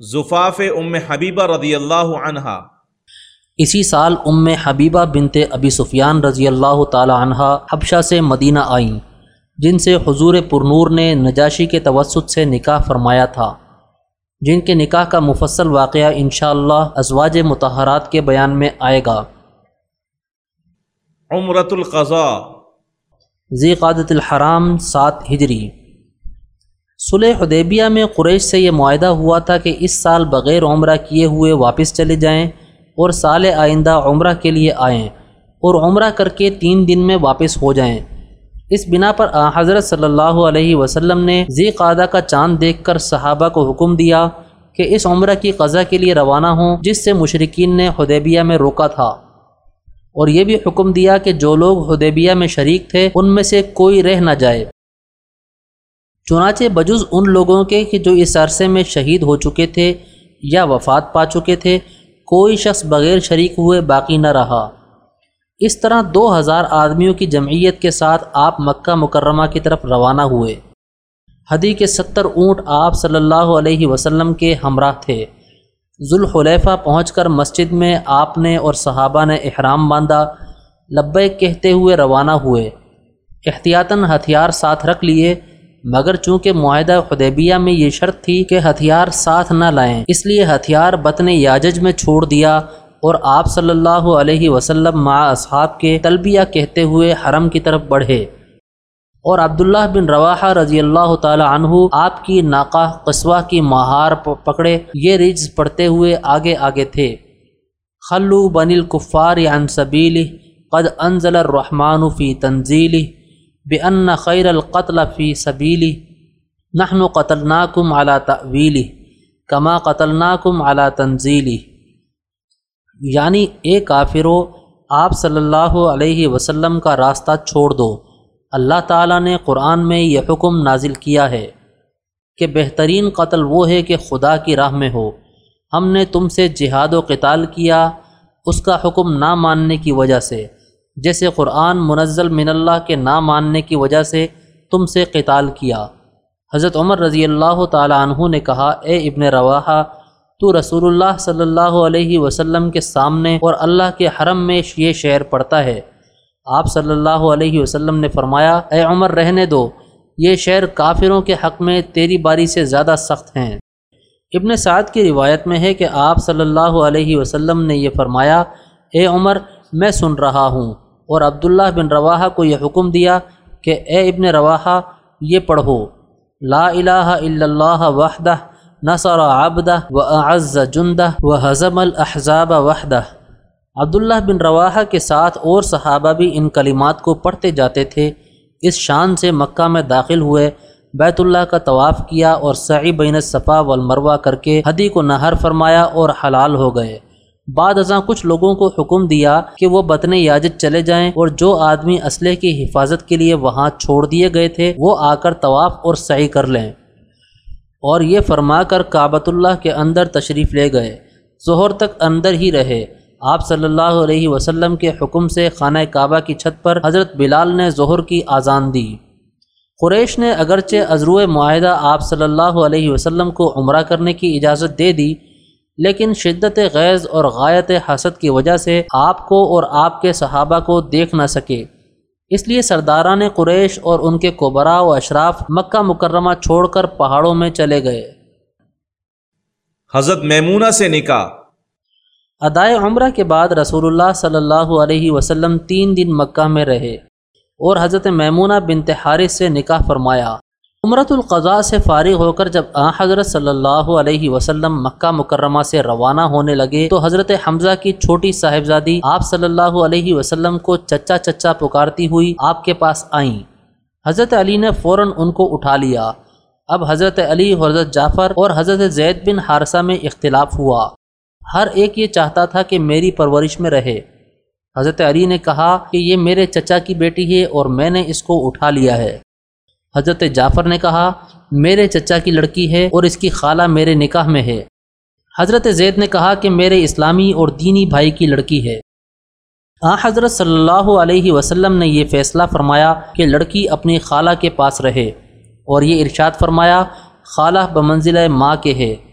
زفاف ام حبیبہ رضی اللہ عنہا۔ اسی سال ام حبیبہ بنت ابی سفیان رضی اللہ تعالی عنہ حبشہ سے مدینہ آئیں جن سے حضور پرنور نے نجاشی کے توسط سے نکاح فرمایا تھا۔ جن کے نکاح کا مفصل واقعہ انشاءاللہ ازواج متحرات کے بیان میں آئے گا۔ عمرت القضاء۔ ذی قادت الحرام سات ہجری۔ صلح حدیبیہ میں قریش سے یہ معاہدہ ہوا تھا کہ اس سال بغیر عمرہ کیے ہوئے واپس چلے جائیں اور سال آئندہ عمرہ کے لیے آئیں اور عمرہ کر کے تین دن میں واپس ہو جائیں۔ اس بنا پر حضرت صلی اللہ علیہ وسلم نے ذی قادہ کا چاند دیکھ کر صحابہ کو حکم دیا کہ اس عمرہ کی قضا کے لیے روانہ ہوں، جس سے مشرقین نے حدیبیہ میں روکا تھا۔ اور یہ بھی حکم دیا کہ جو لوگ حدیبیہ میں شریک تھے، ان میں سے کوئی رہ نہ جائے۔ چنانچہ بجز ان لوگوں کے کہ جو اس عرصے میں شہید ہو چکے تھے یا وفات پا چکے تھے، کوئی شخص بغیر شریک ہوئے باقی نہ رہا۔ اس طرح دو ہزار آدمیوں کی جمعیت کے ساتھ آپ مکہ مکرمہ کی طرف روانہ ہوئے۔ حدی کے ستر اونٹ آپ صلی اللہ علیہ وسلم کے ہمراہ تھے۔ ذوالحلیفہ پہنچ کر مسجد میں آپ نے اور صحابہ نے احرام باندھا لبے کہتے ہوئے روانہ ہوئے۔ احتیاطاً ہتھیار ساتھ رکھ لیے۔ مگر چونکہ معاہدہ خدیبیہ میں یہ شرط تھی کہ ہتھیار ساتھ نہ لائیں، اس لیے ہتھیار بطن یاجج میں چھوڑ دیا اور آپ صلی اللہ علیہ وسلم مع اصحاب کے تلبیہ کہتے ہوئے حرم کی طرف بڑھے۔ اور عبداللہ بن رواحہ رضی اللہ تعالی عنہ آپ کی ناقہ قصوہ کی مہار پکڑے، یہ رجز پڑھتے ہوئے آگے آگے تھے۔ خلو بن الکفار عن سبیل قد انزل الرحمن فی تنزیلی بن خیر القتل فی سبیلی نحن قتلناکم علی تعویلی کما قتلناکم علی تنزیلی یعنی اے کافرو، آپ صلی اللہ علیہ وسلم کا راستہ چھوڑ دو۔ اللہ تعالیٰ نے قرآن میں یہ حکم نازل کیا ہے کہ بہترین قتل وہ ہے کہ خدا کی راہ میں ہو۔ ہم نے تم سے جہاد و قتال کیا، اس کا حکم نہ ماننے کی وجہ سے۔ جیسے قرآن منزل من اللہ کے نہ ماننے کی وجہ سے تم سے قتال کیا۔ حضرت عمر رضی اللہ تعالیٰ عنہ نے کہا، اے ابن رواحہ، تو رسول اللہ صلی اللہ علیہ وسلم کے سامنے اور اللہ کے حرم میں یہ شعر پڑھتا ہے۔ آپ صلی اللہ علیہ وسلم نے فرمایا، اے عمر، رہنے دو، یہ شعر کافروں کے حق میں تیری باری سے زیادہ سخت ہیں۔ ابن سعد کی روایت میں ہے کہ آپ صلی اللہ علیہ وسلم نے یہ فرمایا، اے عمر، میں سن رہا ہوں۔ اور عبداللہ بن رواحہ کو یہ حکم دیا کہ اے ابن رواحہ، یہ پڑھو۔ لا الہ الا اللہ وحدہ، نصر عبدہ و اعز جندہ و حضم الاحزاب وحدہ۔ عبداللہ بن رواحہ کے ساتھ اور صحابہ بھی ان کلمات کو پڑھتے جاتے تھے۔ اس شان سے مکہ میں داخل ہوئے، بیت اللہ کا طواف کیا اور سعی بین الصفا والمروہ کر کے حدی کو نہر فرمایا اور حلال ہو گئے۔ بعد ازاں کچھ لوگوں کو حکم دیا کہ وہ بطن یاجت چلے جائیں اور جو آدمی اسلحے کی حفاظت کے لیے وہاں چھوڑ دیے گئے تھے، وہ آ کر طواف اور سعی کر لیں۔ اور یہ فرما کر کعبۃ اللہ کے اندر تشریف لے گئے۔ ظہر تک اندر ہی رہے۔ آپ صلی اللہ علیہ وسلم کے حکم سے خانہ کعبہ کی چھت پر حضرت بلال نے ظہر کی آزان دی۔ قریش نے اگرچہ عزرو معاہدہ آپ صلی اللہ علیہ وسلم کو عمرہ کرنے کی اجازت دے دی لیکن شدت غیظ اور غایت حسد کی وجہ سے آپ کو اور آپ کے صحابہ کو دیکھ نہ سکے۔ اس لیے سرداران قریش اور ان کے کوبرا و اشراف مکہ مکرمہ چھوڑ کر پہاڑوں میں چلے گئے۔ حضرت میمونہ سے نکاح۔ ادائے عمرہ کے بعد رسول اللہ صلی اللہ علیہ وسلم تین دن مکہ میں رہے اور حضرت میمونہ بنت حارث سے نکاح فرمایا۔ عمرت القضاء سے فارغ ہو کر جب آ حضرت صلی اللہ علیہ وسلم مکہ مکرمہ سے روانہ ہونے لگے تو حضرت حمزہ کی چھوٹی صاحبزادی آپ صلی اللہ علیہ وسلم کو چچا چچا پکارتی ہوئی آپ کے پاس آئیں۔ حضرت علی نے فوراً ان کو اٹھا لیا۔ اب حضرت علی حضرت جعفر اور حضرت زید بن حارثہ میں اختلاف ہوا۔ ہر ایک یہ چاہتا تھا کہ میری پرورش میں رہے۔ حضرت علی نے کہا کہ یہ میرے چچا کی بیٹی ہے اور میں نے اس کو اٹھا لیا ہے۔ حضرت جعفر نے کہا، میرے چچا کی لڑکی ہے اور اس کی خالہ میرے نکاح میں ہے۔ حضرت زید نے کہا کہ میرے اسلامی اور دینی بھائی کی لڑکی ہے۔ آ، حضرت صلی اللہ علیہ وسلم نے یہ فیصلہ فرمایا کہ لڑکی اپنی خالہ کے پاس رہے اور یہ ارشاد فرمایا، خالہ بمنزل ماں کے ہے۔